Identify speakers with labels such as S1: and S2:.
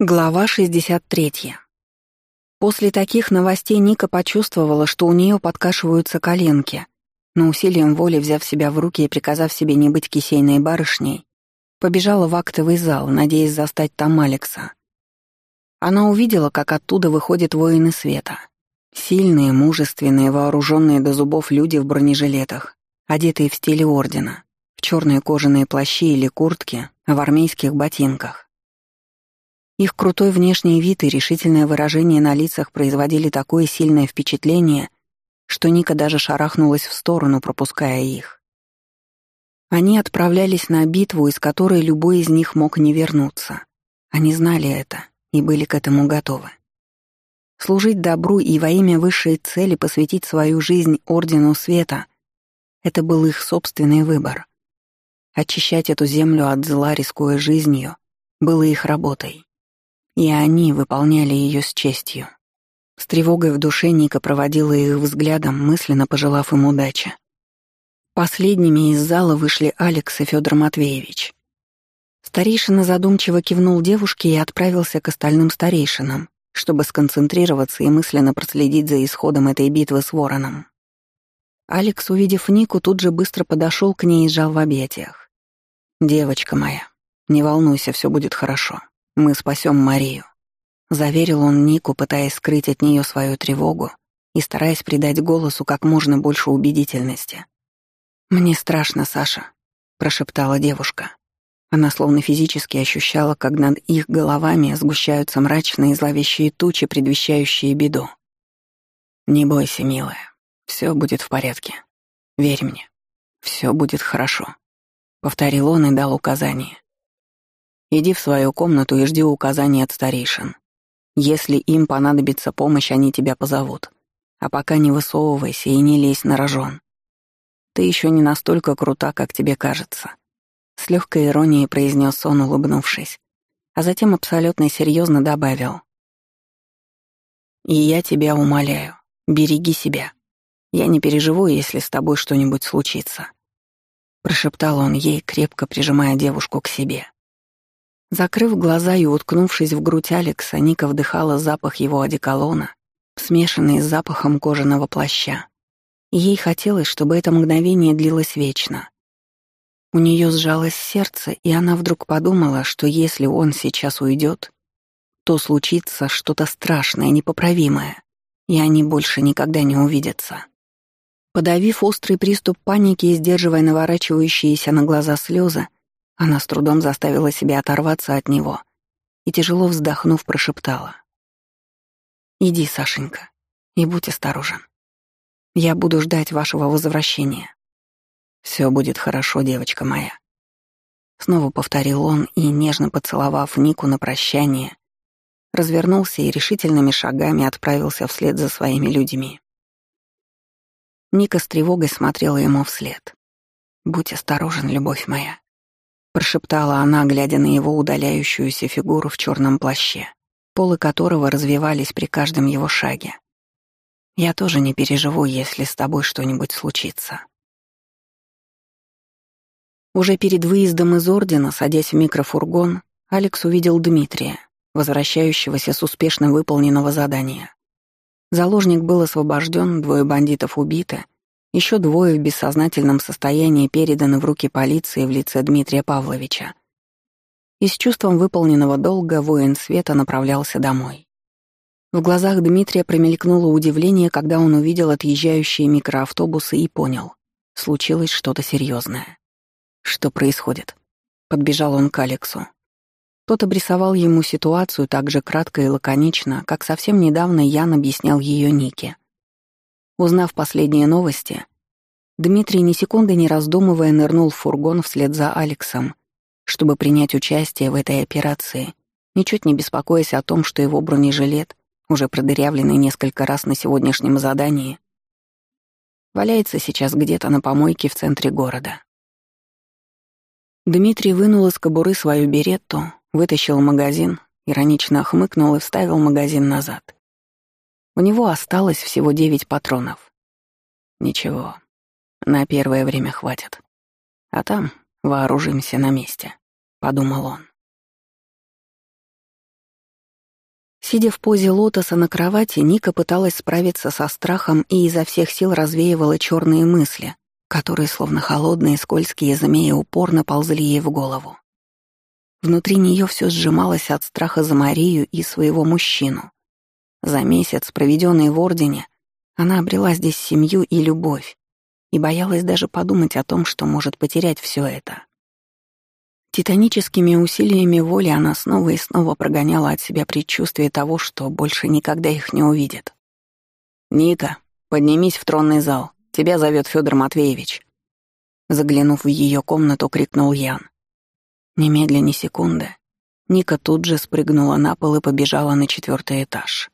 S1: Глава 63. После таких новостей Ника почувствовала, что у нее подкашиваются коленки, но усилием воли, взяв себя в руки и приказав себе не быть кисейной барышней, побежала в актовый зал, надеясь застать там Алекса. Она увидела, как оттуда выходят воины света. Сильные, мужественные, вооруженные до зубов люди в бронежилетах, одетые в стиле ордена, в черные кожаные плащи или куртки, в армейских ботинках. Их крутой внешний вид и решительное выражение на лицах производили такое сильное впечатление, что Ника даже шарахнулась в сторону, пропуская их. Они отправлялись на битву, из которой любой из них мог не вернуться. Они знали это и были к этому готовы. Служить добру и во имя высшей цели посвятить свою жизнь Ордену Света — это был их собственный выбор. Очищать эту землю от зла, рискуя жизнью, было их работой. И они выполняли ее с честью. С тревогой в душе Ника проводила их взглядом, мысленно пожелав им удачи. Последними из зала вышли Алекс и Федор Матвеевич. Старейшина задумчиво кивнул девушке и отправился к остальным старейшинам, чтобы сконцентрироваться и мысленно проследить за исходом этой битвы с Вороном. Алекс, увидев Нику, тут же быстро подошел к ней и сжал в объятиях. «Девочка моя, не волнуйся, все будет хорошо. Мы спасем Марию. Заверил он Нику, пытаясь скрыть от нее свою тревогу и стараясь придать голосу как можно больше убедительности. «Мне страшно, Саша», — прошептала девушка. Она словно физически ощущала, как над их головами сгущаются мрачные зловещие тучи, предвещающие беду. «Не бойся, милая, все будет в порядке. Верь мне, все будет хорошо», — повторил он и дал указание. Иди в свою комнату и жди указаний от старейшин. Если им понадобится помощь, они тебя позовут. А пока не высовывайся и не лезь на рожон. Ты еще не настолько крута, как тебе кажется. С легкой иронией произнес он, улыбнувшись, а затем абсолютно серьезно добавил. И я тебя умоляю, береги себя. Я не переживу, если с тобой что-нибудь случится. Прошептал он ей, крепко прижимая девушку к себе. Закрыв глаза и уткнувшись в грудь Алекса, Ника вдыхала запах его одеколона, смешанный с запахом кожаного плаща. Ей хотелось, чтобы это мгновение длилось вечно. У нее сжалось сердце, и она вдруг подумала, что если он сейчас уйдет, то случится что-то страшное, непоправимое, и они больше никогда не увидятся. Подавив острый приступ паники и сдерживая наворачивающиеся на глаза слезы, она с трудом заставила себя оторваться от него и, тяжело вздохнув, прошептала. «Иди, Сашенька, и будь осторожен. Я буду ждать вашего возвращения. Все будет хорошо, девочка моя». Снова повторил он и, нежно поцеловав Нику на прощание, развернулся и решительными шагами отправился вслед за своими людьми. Ника с тревогой смотрела ему вслед. «Будь осторожен, любовь моя прошептала она, глядя на его удаляющуюся фигуру в черном плаще, полы которого развивались при каждом его шаге. «Я тоже не переживу, если с тобой что-нибудь случится». Уже перед выездом из Ордена, садясь в микрофургон, Алекс увидел Дмитрия, возвращающегося с успешно выполненного задания. Заложник был освобожден, двое бандитов убиты — еще двое в бессознательном состоянии переданы в руки полиции в лице Дмитрия Павловича. И с чувством выполненного долга воин света направлялся домой. В глазах Дмитрия промелькнуло удивление, когда он увидел отъезжающие микроавтобусы и понял — случилось что-то серьезное. «Что происходит?» Подбежал он к Алексу. Тот обрисовал ему ситуацию так же кратко и лаконично, как совсем недавно Ян объяснял ее Нике — Узнав последние новости, Дмитрий ни секунды не раздумывая нырнул в фургон вслед за Алексом, чтобы принять участие в этой операции, ничуть не беспокоясь о том, что его бронежилет, уже продырявленный несколько раз на сегодняшнем задании, валяется сейчас где-то на помойке в центре города. Дмитрий вынул из кобуры свою беретту, вытащил магазин, иронично хмыкнул и вставил магазин назад. У него осталось всего девять патронов. Ничего, на первое время хватит. А там вооружимся на месте, — подумал он. Сидя в позе лотоса на кровати, Ника пыталась справиться со страхом и изо всех сил развеивала черные мысли, которые, словно холодные скользкие змеи, упорно ползли ей в голову. Внутри нее все сжималось от страха за Марию и своего мужчину. За месяц, проведенный в Ордене, она обрела здесь семью и любовь, и боялась даже подумать о том, что может потерять все это. Титаническими усилиями воли она снова и снова прогоняла от себя предчувствие того, что больше никогда их не увидит. «Ника, поднимись в тронный зал. Тебя зовет Федор Матвеевич». Заглянув в ее комнату, крикнул Ян. Немедленно ни секунды. Ника тут же спрыгнула на пол и побежала на четвертый этаж.